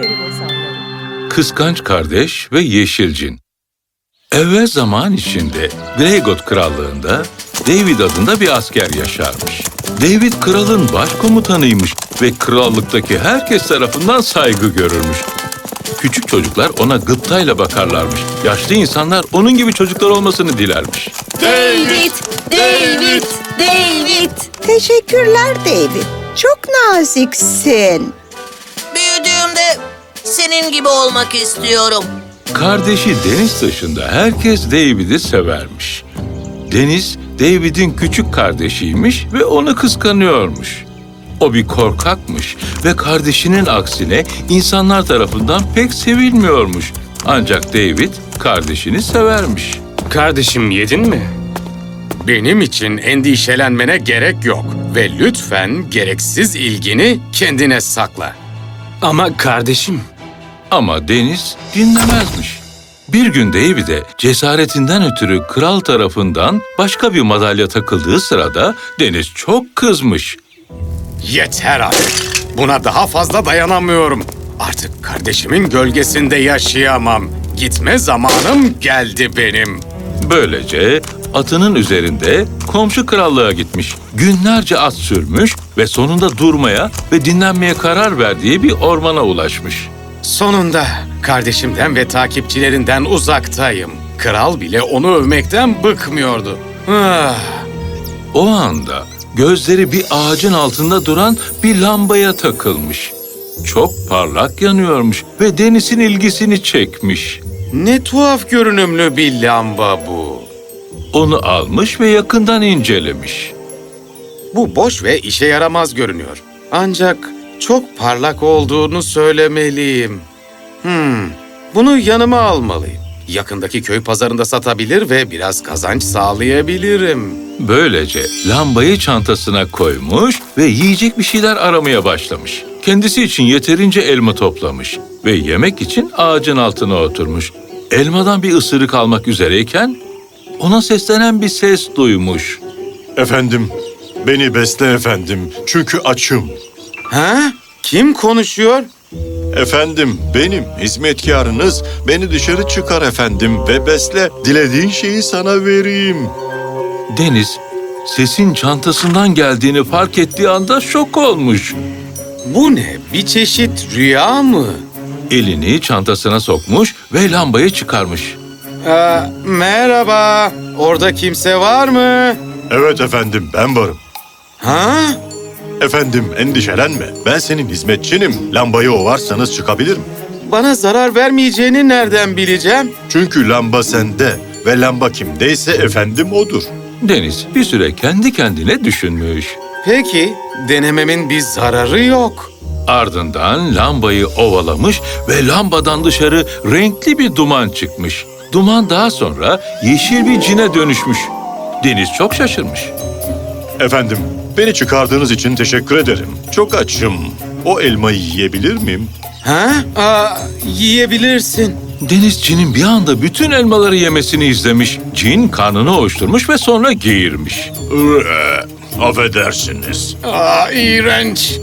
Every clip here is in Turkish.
Peri masalları. Kıskanç Kardeş ve Yeşilcin Evvel zaman içinde Greygot Krallığı'nda David adında bir asker yaşarmış. David kralın başkomutanıymış ve krallıktaki herkes tarafından saygı görürmüş. Küçük çocuklar ona gıptayla bakarlarmış. Yaşlı insanlar onun gibi çocuklar olmasını dilermiş. David, David, David. Teşekkürler David. Çok naziksin. Senin gibi olmak istiyorum. Kardeşi Deniz dışında herkes David'i severmiş. Deniz, David'in küçük kardeşiymiş ve onu kıskanıyormuş. O bir korkakmış ve kardeşinin aksine insanlar tarafından pek sevilmiyormuş. Ancak David kardeşini severmiş. Kardeşim yedin mi? Benim için endişelenmene gerek yok ve lütfen gereksiz ilgini kendine sakla. Ama kardeşim, Ama Deniz dinlemezmiş. Bir gün David'e cesaretinden ötürü kral tarafından başka bir madalya takıldığı sırada Deniz çok kızmış. yeter artık. Buna daha fazla dayanamıyorum. Artık kardeşimin gölgesinde yaşayamam. Gitme zamanım geldi benim. Böylece atının üzerinde komşu krallığa gitmiş. Günlerce at sürmüş ve sonunda durmaya ve dinlenmeye karar verdiği bir ormana ulaşmış. Sonunda kardeşimden ve takipçilerinden uzaktayım. Kral bile onu övmekten bıkmıyordu. Ah, O anda gözleri bir ağacın altında duran bir lambaya takılmış. Çok parlak yanıyormuş ve Deniz'in ilgisini çekmiş. ne tuhaf görünümlü bir lamba bu. Onu almış ve yakından incelemiş. Bu boş ve işe yaramaz görünüyor. Ancak çok parlak olduğunu söylemeliyim. Hmm, bunu yanıma almalıyım. Yakındaki köy pazarında satabilir ve biraz kazanç sağlayabilirim. Böylece lambayı çantasına koymuş ve yiyecek bir şeyler aramaya başlamış. Kendisi için yeterince elma toplamış ve yemek için ağacın altına oturmuş. Elmadan bir ısırık almak üzereyken ona seslenen bir ses duymuş. Efendim, beni besle efendim çünkü açım. Ha? Kim konuşuyor? Efendim, benim hizmetkarınız beni dışarı çıkar efendim ve besle. Dilediğin şeyi sana vereyim. Deniz sesin çantasından geldiğini fark ettiği anda şok olmuş. Bu ne? Bir çeşit rüya mı? Elini çantasına sokmuş ve lambayı çıkarmış. Aa, merhaba. Orada kimse var mı? Evet efendim, ben varım. Ha? Efendim, endişelenme. Ben senin hizmetçinim. Lambayı ovarsanız çıkabilirim. Bana zarar vermeyeceğini nereden bileceğim? Çünkü lamba sende ve lamba kimdeyse efendim odur. Deniz bir süre kendi kendine düşünmüş. Peki, denememin bir zararı yok. Ardından lambayı ovalamış ve lambadan dışarı renkli bir duman çıkmış. Duman daha sonra yeşil bir cine dönüşmüş. Deniz çok şaşırmış. Efendim, beni çıkardığınız için teşekkür ederim. Çok açım. O elmayı yiyebilir miyim? Ha? Aa, yiyebilirsin. Deniz cinin bir anda bütün elmaları yemesini izlemiş. Cin karnını oluşturmuş ve sonra geğirmiş. Ee, affedersiniz. Aa, iğrenç.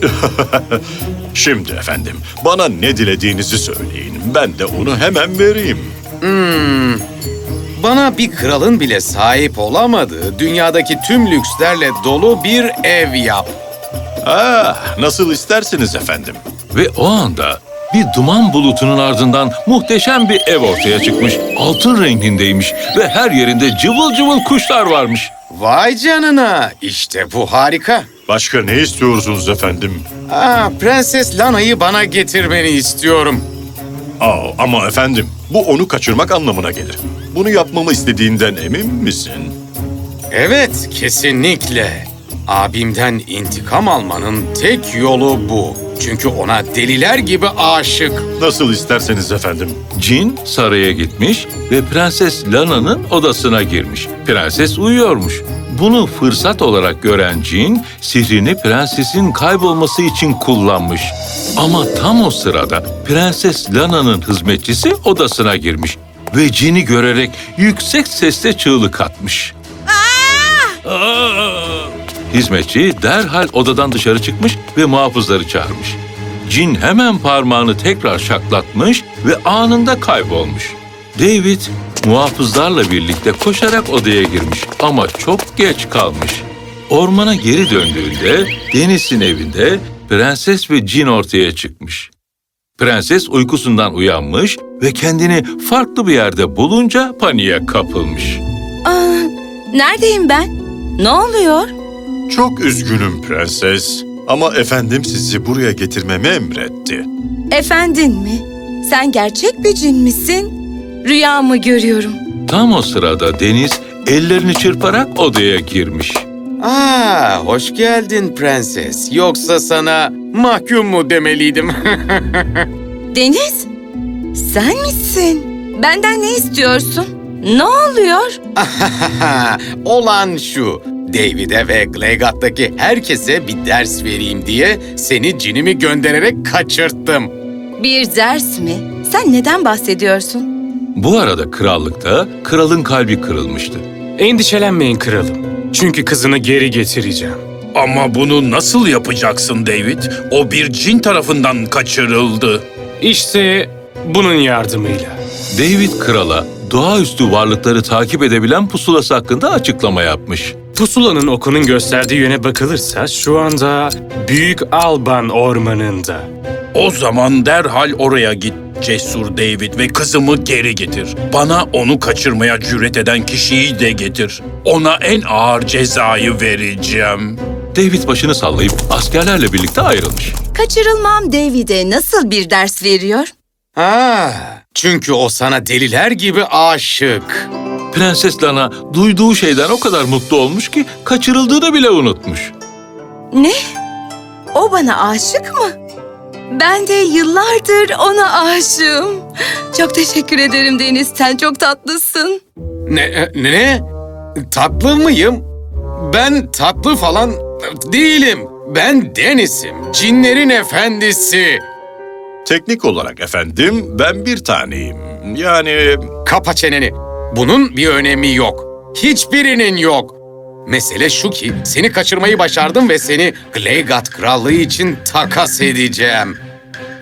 Şimdi efendim, bana ne dilediğinizi söyleyin. Ben de onu hemen vereyim. Bana bir kralın bile sahip olamadığı dünyadaki tüm lükslerle dolu bir ev yap. Ah, nasıl isterseniz efendim. Ve o anda bir duman bulutunun ardından muhteşem bir ev ortaya çıkmış. Altın rengindeymiş ve her yerinde cıvıl cıvıl kuşlar varmış. Vay canına, işte bu harika. Başka ne istiyorsunuz efendim? Aa, Prenses Lana'yı bana getirmeni istiyorum. Aa, ama efendim, bu onu kaçırmak anlamına gelir. Bunu yapmamı istediğinden emin misin? Evet, kesinlikle. Abimden intikam almanın tek yolu bu. Çünkü ona deliler gibi aşık. Nasıl isterseniz efendim. Cin saraya gitmiş ve Prenses Lana'nın odasına girmiş. Prenses uyuyormuş. Bunu fırsat olarak gören cin sihrini prensesin kaybolması için kullanmış. Ama tam o sırada Prenses Lana'nın hizmetçisi odasına girmiş ve cini görerek yüksek sesle çığlık atmış. Aa! Hizmetçi derhal odadan dışarı çıkmış ve muhafızları çağırmış. cin hemen parmağını tekrar şaklatmış ve anında kaybolmuş. David muhafızlarla birlikte koşarak odaya girmiş ama çok geç kalmış. Ormana geri döndüğünde Deniz'in evinde prenses ve cin ortaya çıkmış. Prenses uykusundan uyanmış ve kendini farklı bir yerde bulunca paniğe kapılmış. Aa, neredeyim ben? Ne oluyor? Çok üzgünüm prenses. Ama efendim sizi buraya getirmemi emretti. Efendin mi? Sen gerçek bir cin misin? Rüya mı görüyorum? Tam o sırada Deniz ellerini çırparak odaya girmiş. Aa, hoş geldin prenses. Yoksa sana mahkum mu demeliydim? Deniz, sen misin? Benden ne istiyorsun? Ne oluyor? Olan şu. David'e ve Glegat'taki herkese bir ders vereyim diye seni cinimi göndererek kaçırttım. Bir ders mi? Sen neden bahsediyorsun? Bu arada krallıkta kralın kalbi kırılmıştı. Endişelenmeyin kralım. Çünkü kızını geri getireceğim. Ama bunu nasıl yapacaksın David? O bir cin tarafından kaçırıldı. İşte bunun yardımıyla. David krala doğaüstü varlıkları takip edebilen pusulası hakkında açıklama yapmış. Pusulanın okunun gösterdiği yöne bakılırsa şu anda Büyük Alban Ormanı'nda. O zaman derhal oraya git Cesur David ve kızımı geri getir. Bana onu kaçırmaya cüret eden kişiyi de getir. Ona en ağır cezayı vereceğim. David başını sallayıp askerlerle birlikte ayrılmış. Kaçırılmam David'e nasıl bir ders veriyor? Ha, çünkü o sana deliler gibi aşık. Prenses Lana duyduğu şeyden o kadar mutlu olmuş ki kaçırıldığını bile unutmuş. Ne? O bana aşık mı? Ben de yıllardır ona aşığım. Çok teşekkür ederim Deniz. Sen çok tatlısın. Ne, ne, ne? Tatlı mıyım? Ben tatlı falan değilim. Ben Deniz'im, cinlerin efendisi. Teknik olarak efendim ben bir taneyim. Yani Kapa çeneni. Bunun bir önemi yok. Hiçbirinin yok. Mesele şu ki seni kaçırmayı başardım ve seni Gleigat krallığı için takas edeceğim.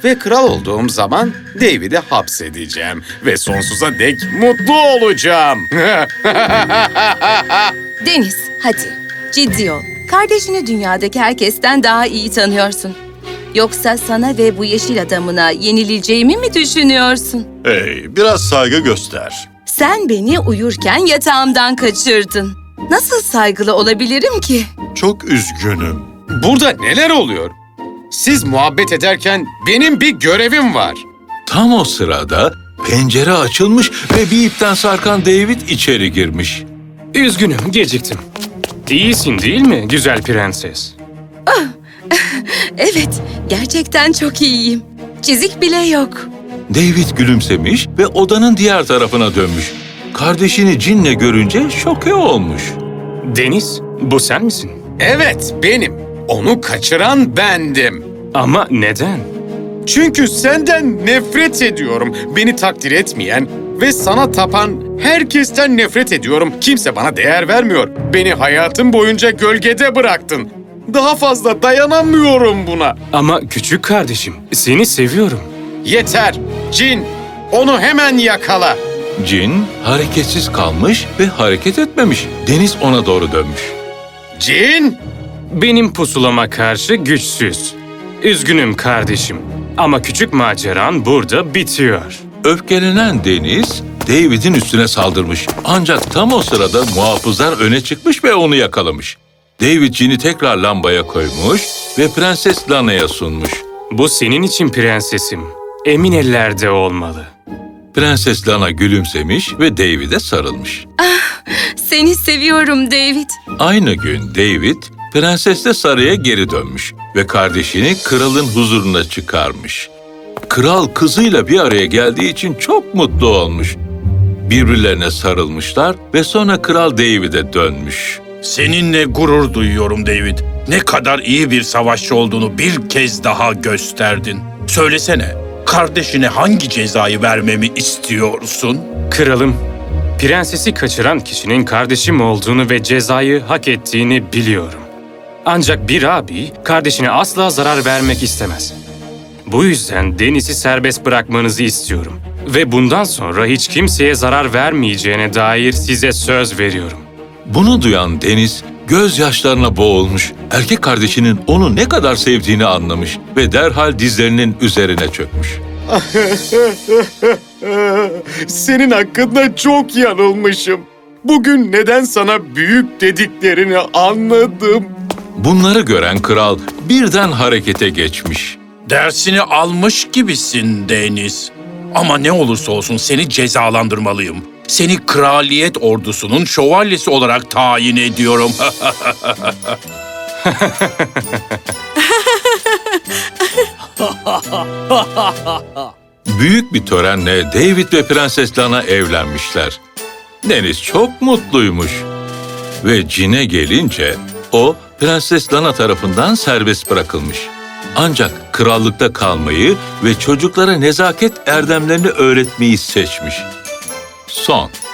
Ve kral olduğum zaman David'i hapsedeceğim. Ve sonsuza dek mutlu olacağım. Deniz, hadi. Ciddi ol. Kardeşini dünyadaki herkesten daha iyi tanıyorsun. Yoksa sana ve bu yeşil adamına yenileceğimi mi düşünüyorsun? hey biraz saygı göster. Sen beni uyurken yatağımdan kaçırdın. Nasıl saygılı olabilirim ki? Çok üzgünüm. Burada neler oluyor? Siz muhabbet ederken benim bir görevim var. Tam o sırada pencere açılmış ve bir ipten sarkan David içeri girmiş. Üzgünüm, geciktim. İyisin değil mi güzel prenses? Evet, gerçekten çok iyiyim. Çizik bile yok. David gülümsemiş ve odanın diğer tarafına dönmüş. Kardeşini cinle görünce şoke olmuş. Deniz, bu sen misin? Evet benim. Onu kaçıran bendim. Ama neden? Çünkü senden nefret ediyorum. Beni takdir etmeyen ve sana tapan herkesten nefret ediyorum. Kimse bana değer vermiyor. Beni hayatım boyunca gölgede bıraktın. Daha fazla dayanamıyorum buna. Ama küçük kardeşim, seni seviyorum. Yeter. Cin, onu hemen yakala. Cin hareketsiz kalmış ve hareket etmemiş. Deniz ona doğru dönmüş. Cin, Benim pusulama karşı güçsüz. Üzgünüm kardeşim. Ama küçük maceran burada bitiyor. Öfkelenen Deniz, David'in üstüne saldırmış. Ancak tam o sırada muhafızlar öne çıkmış ve onu yakalamış. David cini tekrar lambaya koymuş ve Prenses Lana'ya sunmuş. Bu senin için prensesim. Emin ellerde olmalı. Prenses Lana gülümsemiş ve David'e sarılmış. Seni seviyorum David. Aynı gün David, prensesle saraya geri dönmüş ve kardeşini kralın huzuruna çıkarmış. Kral kızıyla bir araya geldiği için çok mutlu olmuş. Birbirlerine sarılmışlar ve sonra kral David'e dönmüş. Seninle gurur duyuyorum David. Ne kadar iyi bir savaşçı olduğunu bir kez daha gösterdin. Söylesene, kardeşine hangi cezayı vermemi istiyorsun? Kralım, prensesi kaçıran kişinin kardeşim olduğunu ve cezayı hak ettiğini biliyorum. Ancak bir abi kardeşine asla zarar vermek istemez. Bu yüzden Deniz'i serbest bırakmanızı istiyorum. Ve bundan sonra hiç kimseye zarar vermeyeceğine dair size söz veriyorum. Bunu duyan Deniz gözyaşlarına boğulmuş. Erkek kardeşinin onu ne kadar sevdiğini anlamış ve derhal dizlerinin üzerine çökmüş. Senin hakkında çok yanılmışım. Bugün neden sana büyük dediklerini anladım. Bunları gören kral birden harekete geçmiş. Dersini almış gibisin Deniz. Ama ne olursa olsun seni cezalandırmalıyım. Seni kraliyet ordusunun şövalyesi olarak tayin ediyorum. Büyük bir törenle David ve Prenses Lana evlenmişler. Deniz çok mutluymuş. Ve Cine gelince o Prenses Lana tarafından serbest bırakılmış. Ancak krallıkta kalmayı ve çocuklara nezaket erdemlerini öğretmeyi seçmiş. song.